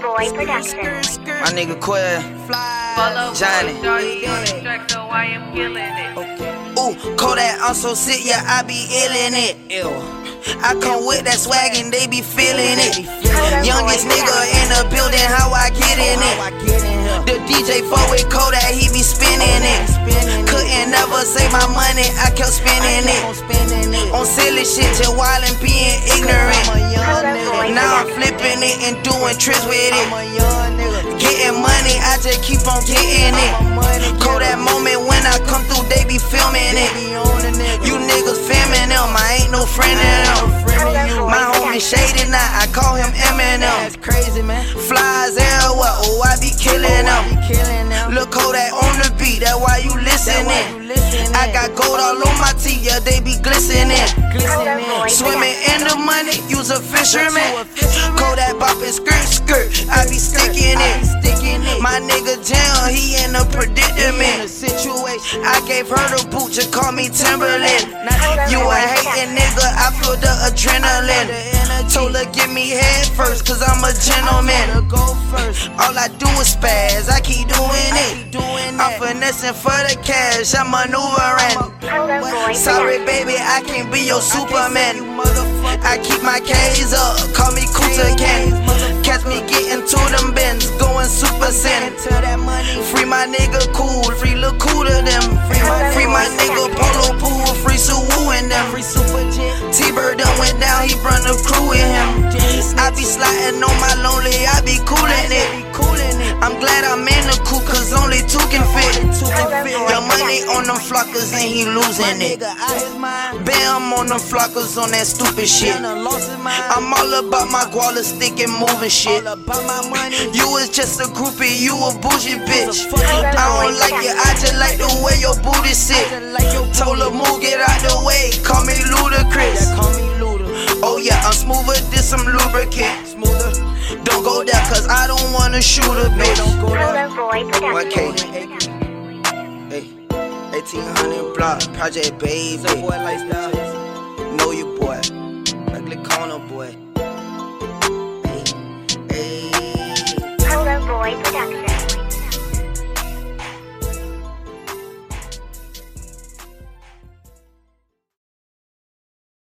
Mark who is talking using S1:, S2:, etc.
S1: Boy Productions.
S2: My nigga Quill, Johnny. Ooh, Kodak, I'm so sick, yeah, I be illin' it. Ew. I come with that swag and they be feeling it. Youngest nigga in the building, how I get in it. The DJ fuck with Kodak, he my money, I kept spending it. On silly shit, just wild and being ignorant. Now I'm flipping it and doing tricks with it. Getting money, I just keep on getting it. Call that moment when I come through, they be filming it. You niggas filming them, I ain't no friend of them. My homie Shady now, I call him Eminem.
S3: That's crazy, man.
S2: Flies everywhere, oh I be killing oh, them. Look Kodak on the beat, that's why you listening. I got gold all on my teeth, yeah, they be glistening. Swimming in the money, use a fisherman. Kodak bopping skirt, skirt, I be sticking it. My nigga Jam, he in a predicament. I gave her the boot, just call me Timberland. You a hating nigga, I feel the adrenaline. Told her give me head first, cause I'm a gentleman. All I do is spaz, finessing for the cash, I'm maneuvering. Sorry, baby, I can't be your Superman. I keep my K's up, call me Kuta Ken. Catch me getting to them bins, going super sin. Free my nigga cool, free look cool to them. Free my nigga Polo Pool, free Suwoo and them. T-Bird done went down, he brought the crew with him. I be sliding on my lonely, I be coolin' it. I'm glad I'm in the cause only two can fit. Your money on them flockers and he losing it. Bam on them flockers on that stupid shit. I'm all about my guala stick and moving shit. You was just a groupie, you a bougie bitch. I don't like it, I just like the way your booty sit. Told her move, get out the don't wanna shoot a bitch.
S1: Boy
S2: What K?
S1: Productions.
S2: Hey, 1800 block, Project Baby. Know you, boy. Ugly corner, boy. Hey, hey.
S1: Boy Productions.